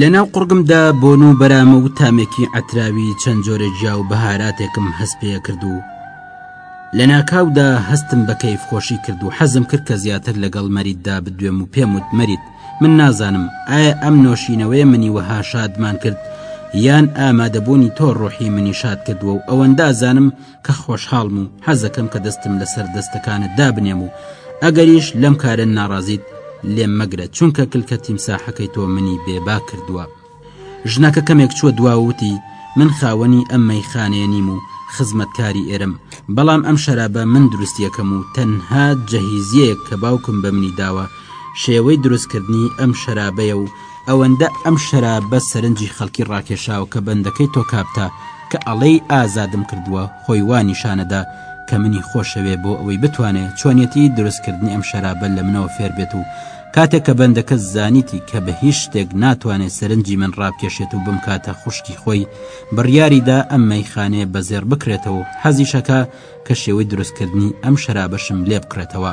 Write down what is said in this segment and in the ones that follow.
لەناو قڕگمدا بۆن و بەرامە و تامێکی ئەتراوی چەند جۆرە جیا و بەهاراتێکم هەست پێ کرد و لەناکاودا هەستم بە کەیف خۆشی کرد و حەزم کرد کە زیاتر لەگەڵ مەریددا بدوێم و پێم وت مەرید من نازانم ئایا ئەم نۆشینەوەی منی وەها شادمان کرد یان ئامادەبوونی تۆ ڕۆحی منی شاد کردووە و ئەوەندازانم کە خۆشحاڵم و حەزەکەم کە دەستم لەسەر دەستەکانت دابنێم و ئەگەریش لەم کارە ناڕازیت لێم مەگرە چونکە کلکە تیمساحەکەی تۆ منی بێبا کردووە ژنەکە کەمێک چووە دوا و وتی، من خاوەنی ئەم مەیخانەیە نیم و خزمەتکاری ئێرەم، بەڵام ئەم شەرابە من دروستی ئەکەم و تەنها جەهیزیەیەک کە باوکم بە منی داوە شێوەی دروستکردنی ئەم شەرابەیە و ئەوەندە ئەم شەرابە سەرنجی خەڵکی ڕاکێشاوە کە بەندەکەی تۆکابتا کە ئەڵێی ئازادم کردووە خۆی وا نیشانەدا کە منی خۆشەوێ بۆ ئەوەی بتوانێ چۆنیەتی دروستکردنی ئەم شەرابە لە منەوە فێربێت و کاتێک کە بەندەکە زانیتی کە بە هیچ شتێک ناتوانێت سەرنجی من ڕابکێشێت و بمکاتە خوشکی خۆی بڕیاریدا ئەم مەیخانەیە بەزێڕ بکرێتەوە و حەزیشەکە کە شێوەی دروستکردنی ئەم شەرابەشم لێ بکڕێتەوە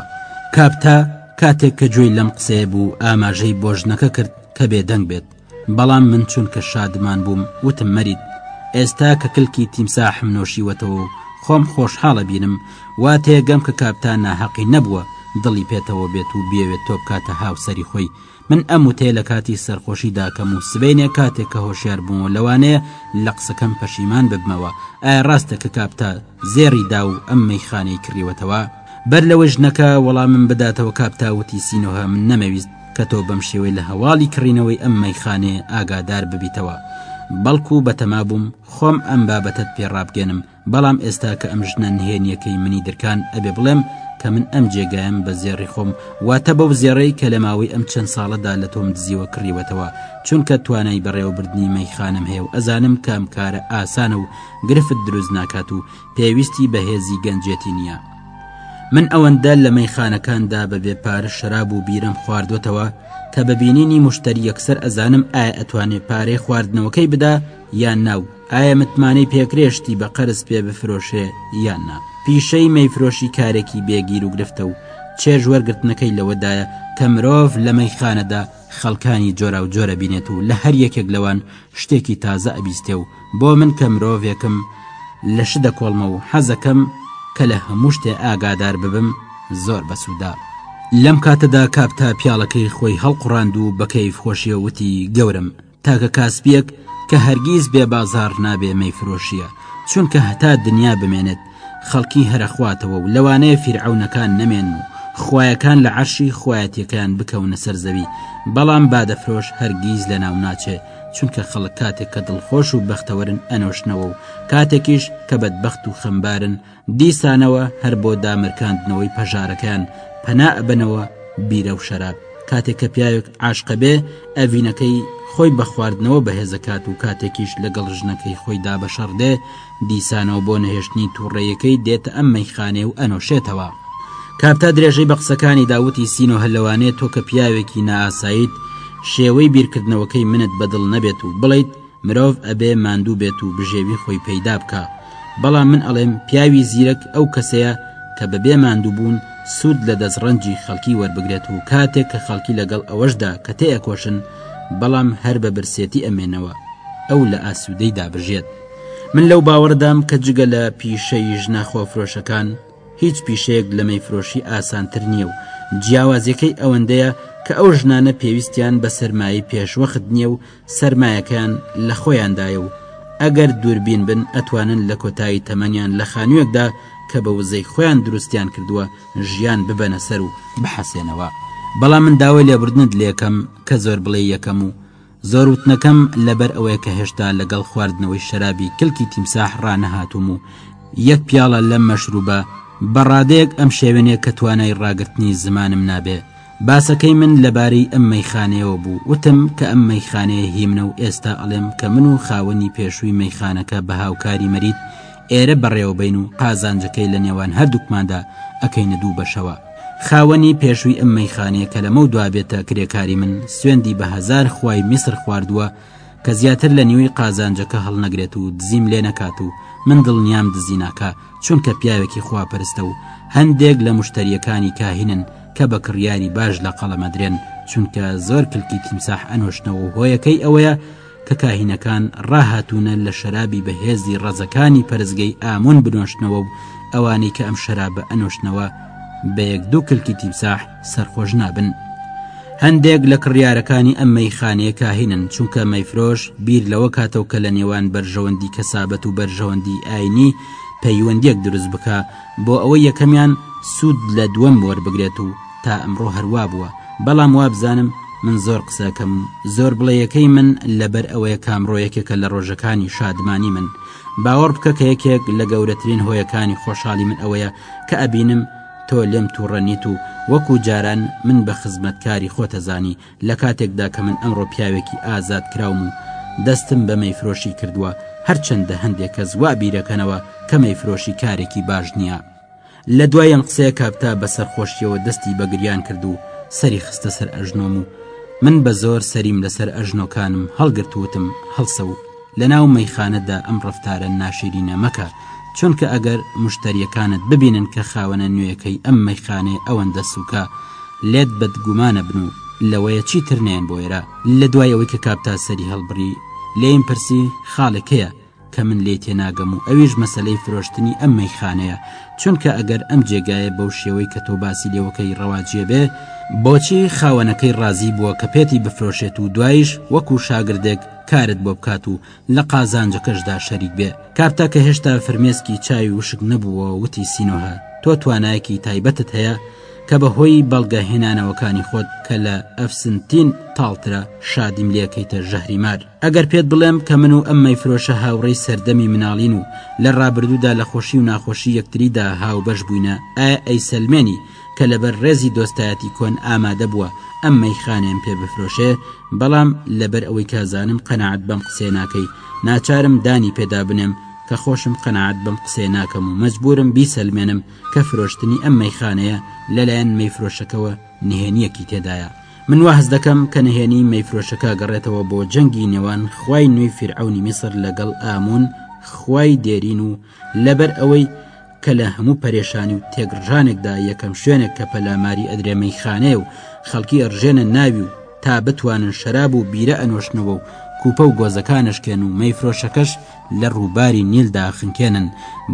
کاپتا کاتێک کە گوێی لەم قسەیە بوو ئاماژەی بۆ ژنەکە کرد کە بێدەنگ بێت بەڵام من چونکە شادمان بووم وتم مەرید ئێستا کە کلکی تیمساحم نۆشیوەتەوە و خۆم خۆشحاڵە بینم وا تێگەم کە کاپتان ناهەقی نەبووە دڵی پێتەوە بێت و بێوێت تۆ بکاتە هاوسەری خۆی من ئەم وتەیە لە کاتی سەرخۆشی داکەم و سبینێ کاتێک کە هۆشیار بوومەوە لەوانەیە لە قسەکەم پەشیمان ببمەوە ئایا ڕاستە کە کاپتا زێڕی دا و ئەم مەیخانەی کڕیوەتەوە بەر لەوەی ژنەکە وەڵامم بداتەوە کاپتاوتی سینۆها من نەمەویست کە تۆ بەم شێوەی لە هەواڵی کڕینەوەی ئەم مەیخانەیە ئاگادار ببیتەوە بەڵکو بەتەما بووم خۆم ئەم بابەتەت پێڕابگەنم بەڵام ئێستا کە ئەم ژنە نهێنیەکەی منی درکان ئەبێ بڵێم کە من ئەم جێگایم بە زێڕی خۆم واتە بەو زێڕەی کە لە ماوەی ئەم چەند ساڵەدا لە تۆم دزیوە کڕیوەتەوە چونکە توانای بەڕێوەبردنی مەیخانم هەیە و ئەزانم کام کارە ئاسانە و گرفت دروست ناکات و پێویستی بە هێزی گەنجێتی نییە من ئەوەندە لە مەیخانەکاندا بەبێ پارە شەراب و بیرم خواردوەتەوە کە بە بینینی مشتەری یەکسەر ئەزانم ئایا ئەتوانێ پارەی خواردنەوەکەی بدا یان ناو ئایا متمانەی پێکرێشتی بە قەرز پێ بفرۆشێ یان نا پیشەی مەیفرۆشی کارێکی بێگیر و گرفتە و چێژ وەرگرتنەکەی لەوەدایە کە مرۆڤ لە مەیخانەدا خەڵکانی جۆرا و جۆرە بینێت و لە هەر یەکێک لەوان شتێکی تازە ئەبیستێ و بۆ من کە مرۆڤێکم لە شت دەکۆڵمە و حەزەکەم کە لە هەموو شتێ ئاگادار ببم زۆر بەسوودە. لەم کاتەدا کاپتا پیاڵەکەی خۆی هەڵقوڕاند و بە کەیف خۆشییەوە وتی، گەورەم، تاکە کاسپییەک کە هەرگیز بێ بازاڕ نابێ مەیفرۆشییە، چونکە هەتا دنیا بمێنێت، خەڵکی هەرەخواتەوە و لەوانەیە فیرعەونەکان نەمێن و خویەکان لە عەرشی خویەتیەکەیان بکەونە سەر زەوی بەڵام بادەفرۆش هەرگیز لە ناو ناچێ چونکە خەڵک کاتێک کە دڵخۆش و بەختەوەرن ئەنۆشنەوە و کاتێکیش کە بەدبەخت و خەمبارن دیسانەوە هەر بۆ دامرکاندنەوەی پەژارەکەیان پەنا ئەبەنەوە بیرە و شەراب کاتێک کە پیاوێک عاشقە بێ ئەڤینەکەی خۆی بە خواردنەوە بەهێزەکات و کاتێکیش لەگەڵ ژنەکەی خۆیدا بەشەڕدێ دیسانەوە بۆ نەهێشتنی توڕەیەکەی دێتە ئەم مەیخانەیە و ئەنۆشێتەوە. کاپتا درێژەی بە قسەکانیدا وتی سینۆ هەر لەوانەیە تۆ کە پیاوێکی نائاساییت شێوەی بیرکردنەوەکەی منت بە دڵ نەبێت و بڵێیت مرۆڤ ئەبێ ماندوو بێت و بژێوی خۆی پەیدا بکا بەڵام من ئەڵێم پیاوی زیرەک ئەو کەسەیە کە بەبێ ماندووبوون سوود لە دەستڕەنجی خەڵکی وەربگرێت و کاتێک کە خەڵکی لەگەڵ ئەوەشدا کە تێئەکۆشن بەڵام هەر بە برسێتی ئەمێنەوە ئەو لە ئاسوودەیدا بژێت. من لەو باوەڕدام کە جگە لە پیشەی ژنە خۆفرۆشەکان هیچ پیشەیەک لە مەیفرۆشی ئاسانتر نییە و جیاوازیەکەی ئەوەندەیە کە ئەو ژنانە پێویستیان بە سەرمایەی پێشوەخت نییە و سەرمایەکەیان لە خۆیاندایە و ئەگەر دووربین بن ئەتوانن لە کۆتایی تەمەنیان لە خانوویەکدا کە بە وزەی خۆیان دروستیان کردووە ژیان ببەنە سەر و بحەسێنەوە بەڵام من داوای لێبوردنت لێکەم کە زۆر بڵێی یەکەم و زۆر وتنەکەم لەبەر ئەوەیە کە هێشتا لەگەڵ خواردنەوەی شەرابی کلکی تیمساح ڕانەهاتووم و یەک پیاڵە لەم مەشروبە بە ڕادەیەک ئەم شێوێنێ کە توانای ڕاگررتنی زمانم نابێ باسەکەی من لەبارەی ئەم مەیخانەیەوە بوو وتم کە ئەم مەیخانەیە هیمنە و ئێستا ئەڵێم کە من و خاوەنی پێشووی مەیخانەکە بە هاوکاری مەریت ئێرە بەڕێوەبەین و قازانجەکەی لە نێوان هەردووکماندا ئەکەینە دوو بەشەوە. خاوەنی پێشووی ئەم مەیخانەیە کە لەمەو دوا بێتە کرێکاری من سوێندی بە هەزار خوای میسر خواردووە کە زیاتر لە نیوەی قازانجەکە هەڵنەگرێت و دزیم لێ نەکات و من دڵنیام دزی ناکا چونکە پیاوێکی خواپەرستە و هەندێک لە مشتریەکانی کاهینن کە بە کڕیاری باش لە قەڵەمەدرێن چونکە زۆر کلکی تیمساح ئەنۆشنەوە و هۆیەکەی ئەوەیە کە کاهینەکان ڕاهاتوونە لە شەرابی بەهێزی ڕەزەکانی پەرستگەی ئامۆن بنۆشتنەوە و ئەوانەی کە ئەم شەرابە ئەنۆشتنەوە بە یەک دوو کلکی تیمساح سەرخۆش نابن. هەندێک لە کڕیارەکانی ئەم مەیخانەیە کاهینن چونکە مەیفرۆش بیر لەوە کاتەوە کە لە نێوان بەرژەوەندی کەسابەت و بەرژەوەندی ئاینی پەیوەندیەک دروست بکە بۆ ئەوەی یەکەمیان سوود لە دووەم وەربگرێت و تا ئەمڕۆ هەر وابووە بەڵام وابزانم من زۆر قسەکەم و زۆر بڵێیەکەی من لەبەر ئەوەیە کامڕۆ یەکێکە لە ڕۆژەکانی شادمانی من باوەڕ بکە کە یەکێک لە گەورەترین هۆیەکانی خۆشحالی من ئەوەیە کە ئەبینم تۆ لێم تووڕەنیت و وەکو جاران من بە خزمەتکاری خۆتەزانی لە کاتێکدا کە من ئەمڕۆ پیاوێکی ئازاد کراوم و دەستم بەمەی فرۆشی کردووە هەرچەندە هەندێک کەس وا بیرەکەنەوە کەمەی فرۆشی کارێکی باش نییە لە دوای ئەم قسەیە کاپتا بە سەرخۆشیەوە دەستی بە گریان کرد و سەری خستە سەر ئەژنۆم و من بە زۆر سەریم لەسەر ئەژنۆکانم هەڵگرت وتم هەڵسە و لە ناو مەیخانەدا ئەم ڕفتارە ناشرینە مەکە چونکە ئەگەر مشتەریەکانت ببینن کە خاوەنە نوێیەکەی ئەم مەیخانەیە ئەوەندە سوکە لێت بەدگومانە بن و لەوەیە چیتر نێن بۆێرە لە دوای ئەوەی کە کاپتا سەری هەڵبڕی لێیم پرسی خاڵێکەیە کە من لێی تێناگەم و ئەویش مەسلەی فرۆشتنی ئەم مەیخانەیە چونکە ئەگەر ئەم جێگایە بەو شێوەی کە تۆ باسی لێوەکەی ڕەواجێ بێ بۆچی خاوەنەکەی ڕازی بووە کە پێتی بفرۆشێت و دوایش وەکو شاگردێک کارت بۆ بکات و لە قازانجەکەشدا شەریک بێ کاپتا کە هێشتا فرمێسکی چاوی وشک نەبووە وتی سینۆهە تۆ توانایەکی تایبەتت هەیە کە بە هۆی بەڵگە هێنانەوەکانی خۆت کە لە ئەفسنتین تاڵترە شادیم لەکەیتە ژەهری مار ئەگەر پێت بڵێم کە من و ئەم مەیفرۆشە هاوڕێی سەردەمی مناڵین و لە ڕابردوودا لە خۆشی و ناخۆشی یەکتریدا هاوبەش بووینە ئایا ئەیسەلمێنی کە لەبەر ڕێزی دۆستایەتی کۆن ئامادە بووە ئەم مەیخانەیەم پێ بفرۆشێ بەڵام لەبەر ئەوەی کازانم قەناعەت بەم قسەیە ناکەی ناچارم دانی پێدا بنێم کە خۆشم قەناعەت بەم قسەیە ناکەم و مەجبوورم بیسەلمێنم کە فرۆشتنی ئەم مەیخانەیە لەلایەن مەیفرۆشەکەوە نهێنیەکی تێدایە من وا هەست دەکەم کە نهێنی مەیفرۆشەکە گەڕێتەوە بۆ جەنگی نێوان خوای نوێی فیرعونی میسر لەگەڵ ئامون خوای دێرین و لەبەر ئەوەی کە لە هەموو پەرێشانی و تێگڕژانێکدا یەکەم شوێنێک کە پەلاماری ئەدرێمەی خانەیە و خەڵکی ئەڕژێنە ناوی و تا بتوانن شەراب و بیرە ئەنۆشنەوە و کوپە و گۆزەکانشکێن و مەیفرۆشەکەش لە ڕووباری نیلدا خنکێنن،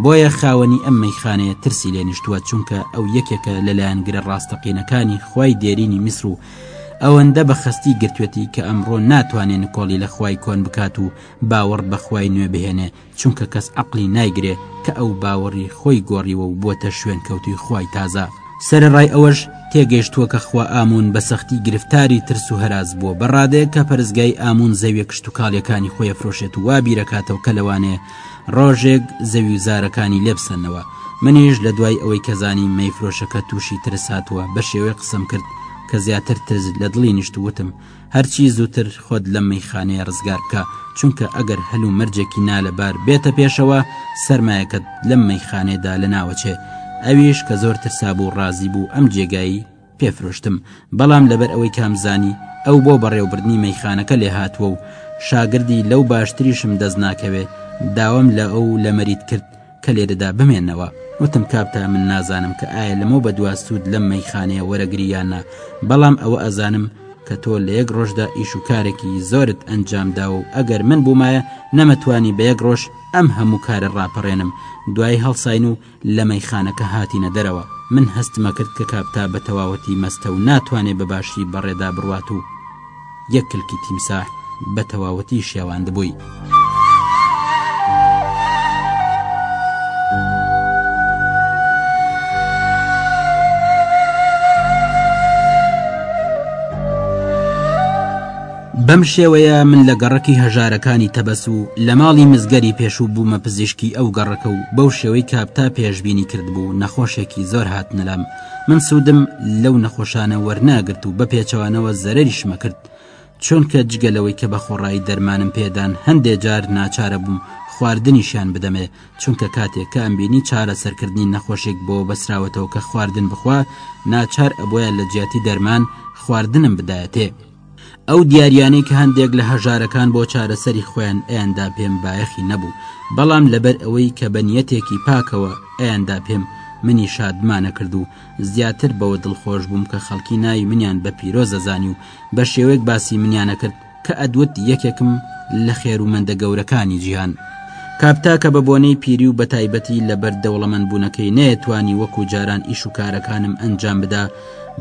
بۆیە خاوەنی ئەم مەیخانەیە ترسی لێ نیشتووە چونکە ئەو یەکێکە لە لایەنگرە ڕاستەقینەکانی خوای دێرینی میسر و ئەوەندە بە خەستی گرتوێتی کە ئەمڕۆ ناتوانێ نکۆڵی لە خوای کۆن بکات و باوەڕ بە خوای نوێ بهێنێ چونکە کەس عەقڵی نایگرێ کە ئەو باوەڕی خۆی گۆڕیوە و بووەتە شوێنکەوتووی خوای تازە. سەرەڕای ئەوەش تێگەیشتووە کە خوا ئاموون بە سەختی گرفتاری ترس و هەراس بووە بە ڕادەیەک کە پەرستگای ئاموون زەویە کشتوکاڵیەکانی خۆی ئەفرۆشێت و وا بیرەکاتەوە کە لەوانەیە ڕۆژێک زەوی و زارەکانی لێ بسەنەوە منیش لە دوای ئەوەی کە زانیم مەیفرۆشەکە تووشی ترس هاتووە بە شێوەیەک قسەم کرد کە زیاتر ترس لە دڵی نیشت وتم هەرچی زووتر خۆت لەم مەیخانەیە ڕزگار بکە چونکە ئەگەر هەل و مەرجێکی نالەبار بێتە پێشەوە سەرمایەکەت لەم مەیخانێدا لە ناوەچێ ئەویش کە زۆر ترسا بوو ڕازی بوو ئەم جێگایی پێفرۆشتم بەڵام لەبەر ئەوەی کامزانی ئەو بۆ بەڕێوبردنی مەیخانەکە لێ هاتووە و شاگردی لەو باشتریشم دەست ناکەوێ داوام لە ئەو لە مەریت کرد کە لێرەدا بمێنەوە وتم کابتا من نازانم کە ئایا لەمە بە دواستود لەم مەیخانەیە وەرەگریانە بەڵام ئەوە ئەزانم کە تۆ لە یەک ڕۆژدا ئیش و کارێکی زۆرت ئەنجامدا و ئەگەر من بوومایە نەمەتوانی بە یەک ڕۆژ ئەم هەموو کارە ڕاپەڕێنم دوای هەڵساین و لە مەیخانەکە هاتینە دەرەوە من هەستمەکرد کە کابتا بە تەواوەتی مەستە و ناتوانێ بە باشی بەڕێدا بڕوات و یەک کلکی تیمساح بە تەواوەتی شێواندبووی. بەم شێوەیە من لە گەڕکی هەژارەکانی تەبەس و لە ماڵی مزگەری پێشوو بوومە پزیشکی ئەو گەڕەکە و بەو شێوەی کاپتا پێشببینی کردبوو نەخۆشێکی زۆر هاتنەلام من سوودم لەو نەخۆشانە وەرناگرت و بە پێچەوانەوە زەرریشمە کرد چۆنکە جگە لەوەی کە بە خۆڕایی دەرمانم پێدان هەندێ جار ناچارە بووم خواردنیشیان بدەمێ چونکە کاتێک کە ئەمبینی چارە سەرکردنی نەخۆشێک بۆ بەسراوەتەوە کە خواردن بخوا ناچار ئەبوایە لە جیاتی دەرمان خواردنم بدایەتێ. ئەو دیاریانەی کە هەندێک لە هەژارەکان بۆ چارەسەری خۆیان ئەیاندا پێم بایەخی نەبوو بەڵام لەبەر ئەوەی کە بە نیەتێکی پاکەوە ئەیاندا پێم منی شادمانە کرد و زیاتر بەوە دڵخۆش بووم کە خەڵکی ناوی منیان بە پیرۆزەزانی و بە شێوەیەک باسی منیانە کرد کە ئەدوت یەکێکم لە خێرومەندە گەورەکانی جیهان کاپتا کە بە بۆنەی پیری و بەتایبەتی لەبەر دەوڵەمەندبوونەکەی نەیەتوانی وەکو جاران ئیش و کارەکانم ئەنجام بدا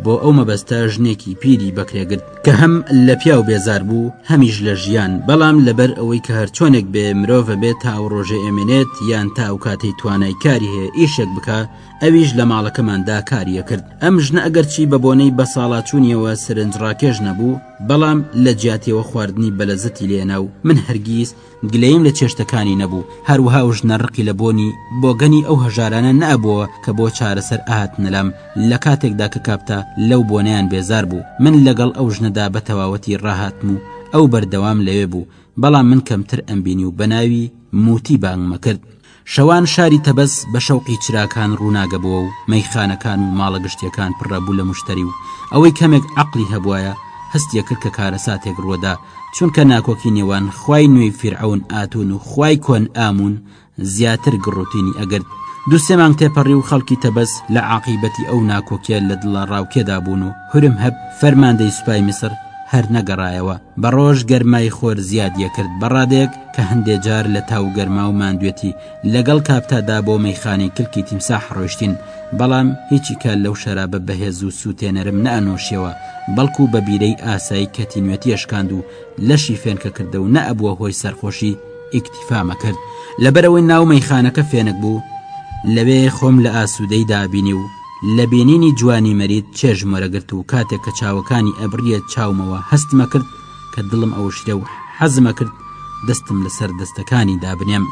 بۆ ئەو مەبەستە ژنێکی پیری بەکرێگرت کە هەم لە پیاو بێزار بوو هەمیش لە ژیان بەڵام لەبەر ئەوەی کە هەرچۆنێک بێ مرۆڤە بێت تا و ڕۆژێ ئێمێنێت یان تا و کاتەی توانای کاری هەیە ئیشێک بکە ئەویش لە ماڵەکەماندا کاریە کرد ئەم ژنە ئەگەرچی بە بۆنەی بە ساڵاچوونیەوە سرنجڕاکێش نەبوو بەڵام لە جیاتەوە خواردنی بەلەزەتی لێنا و من هەرگیز گلەییم لە چێشتەکانی نەبوو، هەروەها و ژنە ڕقی لە بۆنی بۆگەنی ئەو هەژارانە نەئەبۆوە کە بۆ چارەسەر ئەهاتنە لام، لە کاتێکدا کە کاپتا لەو بۆنەیان بێزار بوو، من لەگەڵ ئەو ژنەدا بە تەواوەتی ڕاهاتم و ئەو بەردەوام لەوێ بوو، بەڵام من کەمتر ئەمبینی و بە ناوی، موتی، بانگمەکرد. شەوان شاری تەبەز بە شەوقی چراکان ڕووناگە بووە و مەیخانەکان و ماڵە گشتیەکان پڕە بوو لە مشتەری و ئەوەی کەمێک عەقڵی هەبوایە هەستیە کرد کە کارەساتێک ڕووەدا چونکە ناکۆکی نێوان خوای نوێی فیرعەون ئاتون و خوای کۆن ئامون زیاتر گڕوتینی ئەگرت دو سێ مانگ تێپەڕی و خەڵکی تەبەز لە عاقیبەتی ئەو ناکۆکیە لە دڵە ڕاوکێدا بوون و هورم هەب فەرماندەی سوپای میسر هەر نەگەڕایەوە بە ڕۆژ گەرمای خۆر زیادیە کرد بە ڕادەیەک کە هەندێ جار لە تاو و گەرما و ماندوێتی لەگەڵ کاپتا دا بۆ مەیخانەی کلکی تیمساح ڕۆیشتین، بەڵام هیچی کە لەو شەرابە بەهێز و سووتێنەرم نەئەنۆشیەوە، بەڵکوو بە بیرەی ئاسایی کەتینوێتی ئەشکاند و لەشی فێنکە کردە و نەئەبووە هۆی سەرخۆشی، ئیکتیفام ئەکرد، لەبەرئەوەی ناو مەیخانەکە فێنک بوو، لەوێ خۆم لە ئاسوودەی دا بینی و لە بینینی جوانی مەرید چێژم وەرەگرت و کاتێک کە چاوەکانی ئەبڕییە چاومەوە هەستمەکرد، کە دڵم ئەوشرێ و حەزم ئەکرد دەستم لەسەر دەستەکانی دابنێم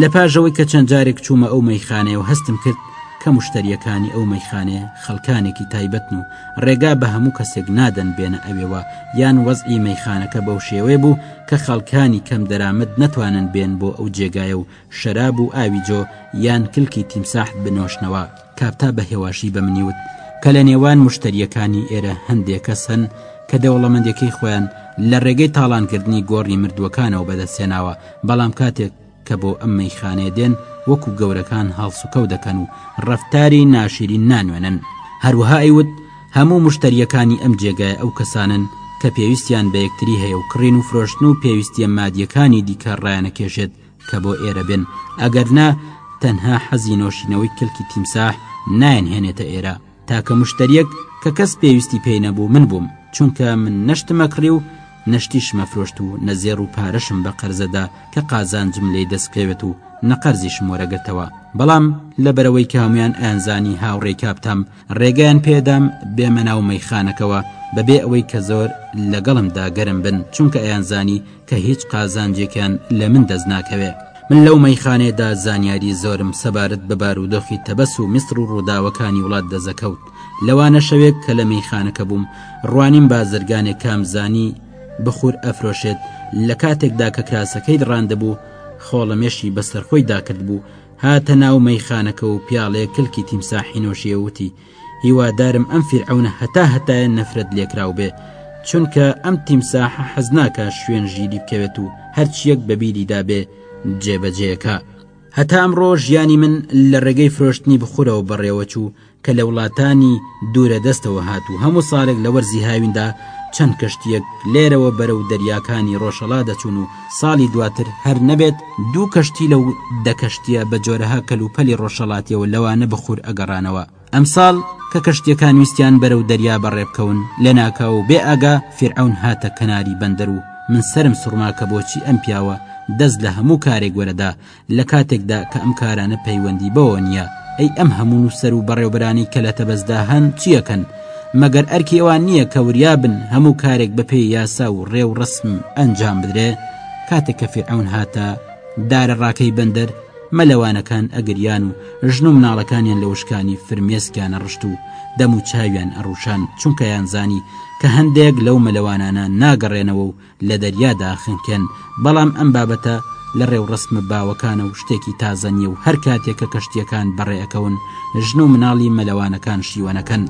لە پاژەوەی کە چەند جارێک چوومە ئەو مەیخانەیە و هەستم کرد کە مشتریەکانی ئەو مەیخانەیە خەڵکانێکی تایبەتن و ڕێگا بە هەموو کەسێک نادەن بێنە ئەوێوە یان وەزعی مەیخانەکە بەو شێوەیە بوو کە خەڵکانی کەم دەرامەت نەتوانن بێن بۆ ئەو جێگایە و شەراب و ئاوی جۆ یان کلکی تیمساح بنۆشنەوە کاپتا بە هێواشی بە منی وت کە لە نێوان مشتریەکانی ئێرە هەندێک کەس هەن کە دەوڵەمەندەکەی خۆیان لە ڕێگەی تاڵانکردنی گۆڕی مردووەکانەوە بەدەستێناوە بەڵام کاتێک کە بۆ ئەم مەیخانێ دێن وەکو گەورەکان هەڵسوکەو دەکەن و ڕفتاری ناشرین نانوێنن هەروەها ئەیوت هەموو مشتریەکانی ئەم جێگای ئەو کەسانن کە پێویستیان بە یەکتری هەیە و کڕین و فرۆشتن و پێویستیە مادیەکانی دیکە ڕایانەکێشێت کە بۆ ئێرە بێن ئەگەر نا تەنها حەزی نۆشینەوەی کلکی تیمساح نایەن هێنێتە ئێرە تاکە مشتریەک کە کەس پێویستی پێی نەبوو من بووم چونکە من نەشتمە کڕی و نەشتیشمە فرۆشت و نەزێڕ و پارەشم بە قەرزەدا کە قازانجم لی دەستکەوێت و نەقەرزیشم وەرەگرتەوە بەڵام لەبەرەوەی کامیان ئەیانزانی هاوڕێی کاپتام ڕێگەیان پێدام بێمە ناو مەیخانەکەوە بەبێ ئەوەی کە زۆر لەگەڵم داگەرم بن چونکە ئەیانزانی کە هیچ قازانجێکیان لە من دەست ناکەوێ من لەو مەیخانێدا زانیاری زۆرم سەبارەت بە بارودۆخی تەبەس و میسر و ڕووداوەکانی وڵات دەزەکەوت لەوانە شەوێک کە لە میخانەکە بووم ڕوانیم بازرگانێک کامزانی بخور ئەفرۆشێت لە کاتێکدا کە کراسەکەی ڕاندەبوو خۆڵەمێشی بەسەرخۆی داکرد بوو هاتە ناو مەیخانەکە و پیاڵەیە کلکی تیمساحی نۆشیە وتی هیوادارم ئەم فیرعونە هەتا هەتایە نەفرەت لێکراو بێ چونکە ئەم تیمساحە حەزناکە شوێن ژیری بکەوێت و هەرچیەک بەبیری دابێ جێبەجێەکە هەتا ئەمڕۆ ژیانی من لە ڕێگەی فرۆشتنی بخورەوە بەڕێوەچوو کە لە وڵاتانی دوورە دەستەوە هات و هەموو ساڵێک لە وەرزی هاویندا چەند کەشتییەک لێرەوە بەرەو دەریاکانی ڕۆژهەڵا دەچوون و ساڵی دواتر هەر نەبێت دوو کەشتی لەو دە کەشتییە بە جۆرەها کەلوپەلی ڕۆژهەڵاتیەوە لەوانە بە خور ئەگەڕانەوە ئەمساڵ کە کەشتییەکان ویستیان بەرەو دەریا بەڕێ بکەون لەناکاو و بێ ئاگا فیرعەون هاتە کەناری بەندەر و من سەرم سوڕما کە بۆچی ئەم پیاوە دەست لە هەموو کارێک وەرەدا لە کاتێکدا کە ئەم کارانە پەیوەندی بەوە نییە ئەی ئەم هەموو نووسەر و بەڕێوبرانی کە لە تەبەزدا هەن چییەکەن مەگەر ئەرکی ئەوان نییە کە وریا بن هەموو کارێک بە پێی یاسا و ڕێ و ڕسم ئەنجام بدرێ کاتێک کە فیرعون هاتە دارە ڕاکەی بەندەر مەلەوانەکان ئەگریان و ژن و مناڵەکانیان لە وشکانی فرمێسکیانە ڕشت و دەم و چاویان ئەڕوشان چونکە یانزانی کە هەندێک لەو مەلەوانانە ناگەڕێنەوە و لە دەریادا خنکێن بەڵام ئەم بابەتە لە ڕێوڕسمە باوەکانە و شتێکی تازە نییە و هەر کاتێک کە کەشتیەکان بەڕێەکەون ژن و مناڵی مەلەوانەکان شیوەنەکەن.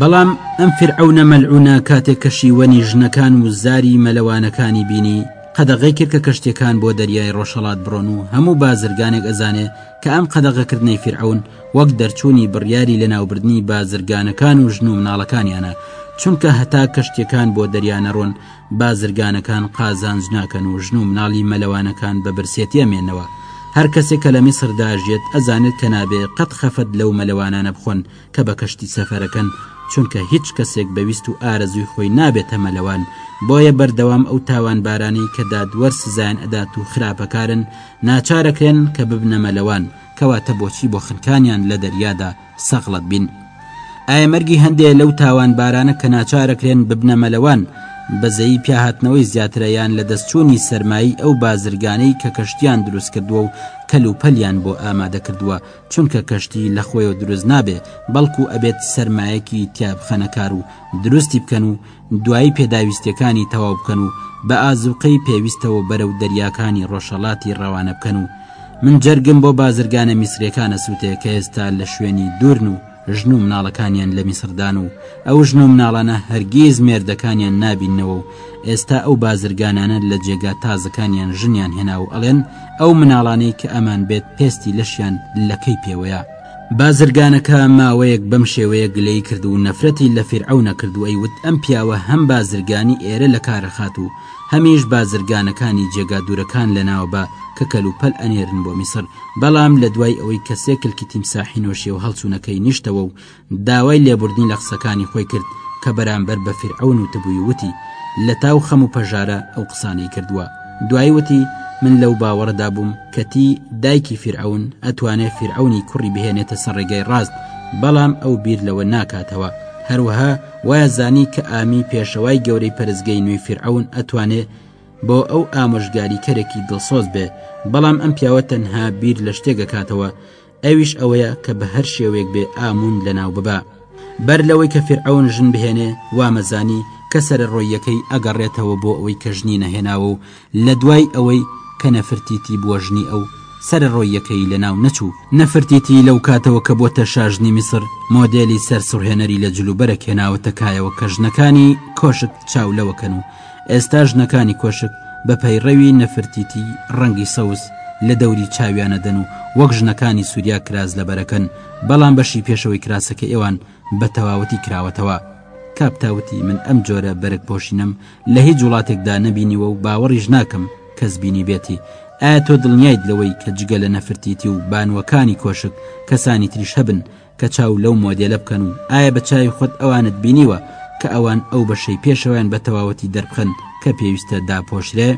بەڵام ئەم فرعەونە مەلعونە کاتێک کەشیوەنی ژنەکان و زاری مەلەوانەکانی بینی قەدەغەی کرد کە کەشتیەکان بۆ دەریای ڕۆژهەڵات بڕۆن و هەموو بازرگانێک ئەزانێ کە ئەم قەدەغەکردنەی فیرعەون وەک دەرچوونی بڕیاری لەناوبردنی بازرگانەکان و ژن و مناڵەکانیانە چونکە هەتا کەشتیەکان بۆ دەریا نەڕۆن بازرگانەکان قازانج ناکەن و ژن و مناڵی مەلەوانەکان بە برسێتی ئەمێنەوە هەر کەسێک کە لە میسردا ژێت ئەزانێت کە نابێ قەت خەفەت لەو مەلەوانانە بخۆن کە بە کەشتی سەفەرەکەن چونکە هیچ کەسێک بەویست و ئارەزوی خۆی نابێتە مەلەوان بۆیە بەردەوام ئەو تاوانبارانەی کە دادوەر سزایان ئەدات و خراپەکارن ناچارەکرێن کە ببنە مەلەوان کەواتە بۆچی بۆ خنکانیان لە دەریادا سەغڵەت بین ئایا مەرگی هەندێ لەو تاوانبارانە کە ناچارەکرێن ببنە مەلەوان بەزەیی پیاهاتنەوەی زیاترەیان لە دەستچوونی سەرمایی ئەو بازرگانەی کە کەشتیان دروست کردووە و کەلوپەلیان بۆ ئامادە کردووە چونکە کەشتی لە خۆیەوە دروست نابێ بەڵکو ئەبێت سەرمایەکی تیابخەنە کار و دروستی بکەن و دوایی پێداویستیەکانی تەواو بکەن و بە ئازوقەی پێویستەوە بەرە و دەریاکانی ڕۆژهڵاتی ڕەوانە بکەن و من جەرگم بۆ بازرگانە میسرەکانە سووتەیە کە ئێستا لە شوێنی دوورن و ژن و مناڵەکانیان لە میسردان و ئەو ژن و مناڵانە هەرگیز مێردەکانیان نابینەوە و ئێستا ئەو بازرگانانە لە جێگا تازەکانیان ژنیان هێنا و ئەڵێن ئەو مناڵانەی کە ئەمان بێت پێستی لەشیان لەکەی پێوەیە بازرگانەکە ماوەیەک بەم شێوەیە گلەی کرد و نەفرەتی لە فیرعەونە کرد و ئەیوت ئەم پیاوە هەم بازرگانی ئێرە لەکارەخات و هەمیش بازرگانەکانی جێگا دوورەکان لەناو بە کە کەلوپەل ئەنێرن بۆ میسر بەڵام لە دوای ئەوەی کە سێ کلکی تیمساحی نۆشیە و هەڵچوونەکەی نیشتەوە و داوای لێبوردنی لە قسەکانی خۆی کرد کە بەرامبەر بە فیرعەون وتبووی وتی لە تاو خەم و پەژارە ئەو قسانەی کردووە دوایی وتی من لەو باوەڕەدا بووم کەتی دایکی فیرعون ئەتوانێ فیرعونی کوڕی بهێنێتە سەر ڕێگای ڕاست بەڵام ئەو بیر لەوە ناکاتەوە هەروەها وایزانی کە ئامی پێشەوای گەورەی پەرستگەی نوێی فیرعەون ئەتوانێ بۆ ئەو ئامۆژگاریکەرێکی دڵسۆز بێ بەڵام ئەم پیاوە تەنها بیر لە شتێگەکاتەوە ئەویش ئەوەیە کە بە هەر شێوەیەک بێ ئامون لەناو ببا بەر لەوەی کە فیرعەون ژن بهێنێ وامەزانی کە سەرە ڕۆیەکەی ئەگەڕێتەوە بۆ ئەوەی کە ژنی نەهێناوە و لە دوای ئەوەی کە نەفرتیتی بووە ژنی ئەو، سەرەڕۆییەکەیی لەناو نەچوو. نەفرتیتی لەو کاتەوە کە بۆتە شا ژنی میسر، مۆدێلی سەرسوڕهێنەری لە جل و بەرگ هێناوەتە کایەوە کە ژنەکانی کۆشک چاو لەوەکەن و ئێستا ژنەکانی کۆشک بە پەیڕەوی نەفرتیتی ڕەنگی سەوز لە دەوری چاویانە دەن و وەک ژنەکانی سوریا کراس لەبەرەکەن بەڵام بەشی پێشەوەی کراسەکەی ئەوان بە تەواوەتی کراوەتەوە. کاپتا وتی من ئەم جۆرە بەرگ پۆشینەم لە هیچ وڵاتێکدا نەبینیوە و باوەڕیش ناکەم کەس بینیبێتی، ئایا تۆ دڵنیایت لەوەی کە جگە لە نەفرتیتی و بانووەکانی کۆشک کەسانی تریش هەبن کە چاو لەو مۆدێلە بکەن و ئایا بە چاوی خۆت ئەوانت بینیوە کە ئەوان ئەو بەشەی پێشەوەیان بە تەواوەتی دەربخەن کە پێویستە داپۆشرێ؟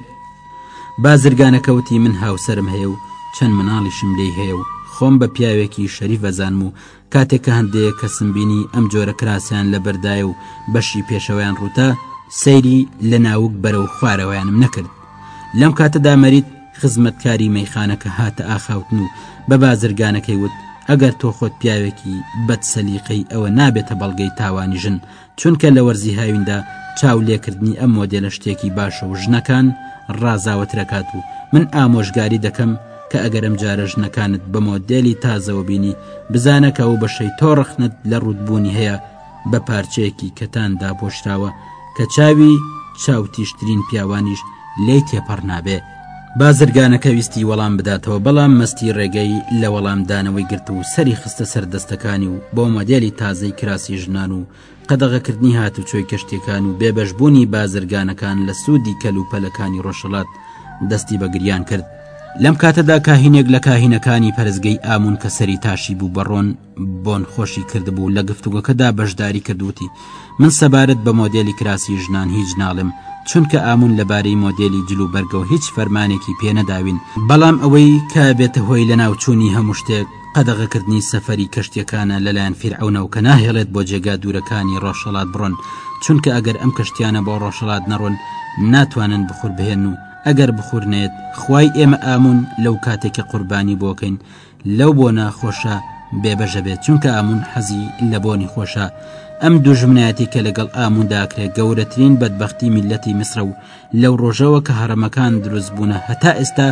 بازرگانەکە وتی من هاوسەرم هەیە و چەند مناڵیشم لێی هەیە و خۆم بە پیاوێکی شەریف ئەزانم و کاتێک کە هەندێک کەسم بینی ئەم جۆرە کراسیان لەبەردایە و بەشی پێشەوەیان ڕووتە سەیری لە ناوک بەرەو خوارەوەیانم نەکرد لەم کاتەدا مەریت خزمەتکاری مەیخانەکە هاتە ئاخاوتن و بە بازرگانەکەی وت ئەگەر تۆ خۆت پیاوێکی بەد سەلیقەی ئەوە نابێتە بەڵگەی تاوانی ژن چونکە لە وەرزی هاویندا چاو لێکردنی ئەم مۆدێلە شتێکی باشە و ژنەکان ڕازاوەترەکات و من ئامۆژگاری دەکەم کە ئەگەرم جارە ژنەکانت بە مۆدێلی تازەوە بینی بزانەکە و بەشەی تۆ ڕخنت لە ڕوودبوونی هەیە بە پارچەیەکی کەتان داپۆشراوە کە چاوی چاوتیشترین پیاوانیش لی تێپەڕ نابێ بازرگانەکە ویستی وەڵام بداتەوە بەڵام مەستی ڕێگەی لە وەڵامدانەوەی گرت و سەری خستە سەر دەستەکانی و بۆ مەدێلی تازەی کراسی ژنان و قەدەغەکردنی هاتوچۆی کەشتەکان و بێبەشبوونی بازرگانەکان لە سوودی کەل و پەلەکانی ڕۆژهڵات دەستی بە گریان کرد لەم کاتەدا کاهینێک لە کاهینەکانی پەرستگەی ئامون کە سەری تاشی بوو بە ڕۆن بۆن خۆشی کردبوو لە گفتوگەکەدا بەشداری کردوتی من سەبارەت بە مۆدێلی کراسی ژنان هیچ ناڵم چونکە ئامون لەبارەی مۆدێلی جل و بەرگەوە هیچ فەرمانێکی پێنەداوین بەڵام ئەوەی کە بێتە هۆی لە ناوچوونی هەموو شتێک قەدەغەکردنی سەفەری کەشتیەکانە لەلایەن فیرعونەوە کە ناهێڵێت بۆ جێگا دوورەکانی ڕۆژهڵات بڕۆن چونکە ئەگەر ئەم کەشتیانە بۆ ڕۆژهڵات نەڕۆن ناتوانن بخور بهێن و ئەگەر بخورنێت خی ئێمە ئامون لەو کاتێکە قوربانی بۆکەین لەو بۆنە خۆشە بێبەژە بێت چونکە ئامون حەزی لە بۆنی خۆشە ئەم دوژمنایەتی کە لەگەڵ ئامونداکرێت گەورەترین بەدبختی میلەتی میسرە و لەو ڕۆژەوە کە هەڕەمەکان دروست بوونە هەتا ئێستا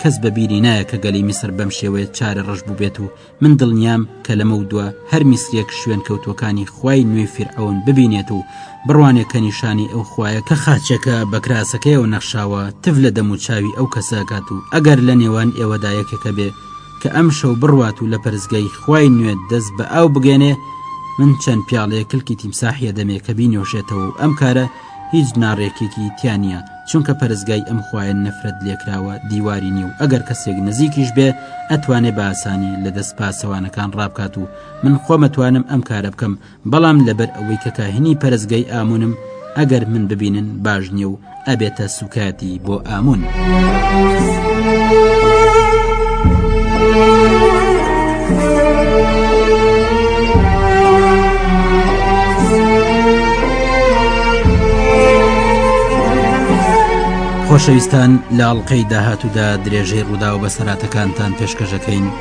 کەس بەبیری نایە کە گەلی میسر بەم شێوەیە چارە ڕەش بووبێت و من دڵنیام کە لەمە و دووە هەر میسرێک شوێن کەوتوەکانی خی نوێی فیرعون ببینێت و بڕوانێ کە نیشانی ئەو خوایە کە خاچەکە بە کراسەکەیەوە نەخشاوە تف لە دەم و چاوی ئەو کەسە ئەکات و ئەگەر لە نێوان ئێوەدا یەکێک هەبێ کە ئەمشەو بڕوات و لە پەرستگای خوای نوێد دەست بە ئاو بگەێنێ من چەند پیاڵەیەک کلکی تیمساحی ئەدەمێ کە بینۆشێتەوە و ئەم کارە هیچ ناڕێکێکی تیا نییە چونکە پەرستگای ئەم خوایە نەفرەت لێکراوە دیواری نییە و ئەگەر کەسێک نزیکیش بێ ئەتوانێ بە ئاسانی لە دەست پاسەوانەکان ڕابکات و من خۆم ئەتوانم ئەم کارە بکەم بەڵام لەبەر ئەوەی کە کاهینی پەرستگای ئامونم ئەگەر من ببینن باش نییە و ئەبێتە سوکایەتی بۆ ئامون. خۆشەویستان لاڵقەی داهاتوودا درێژەی ڕوودا و بەسەراتەکانتان پێشکەشەکەین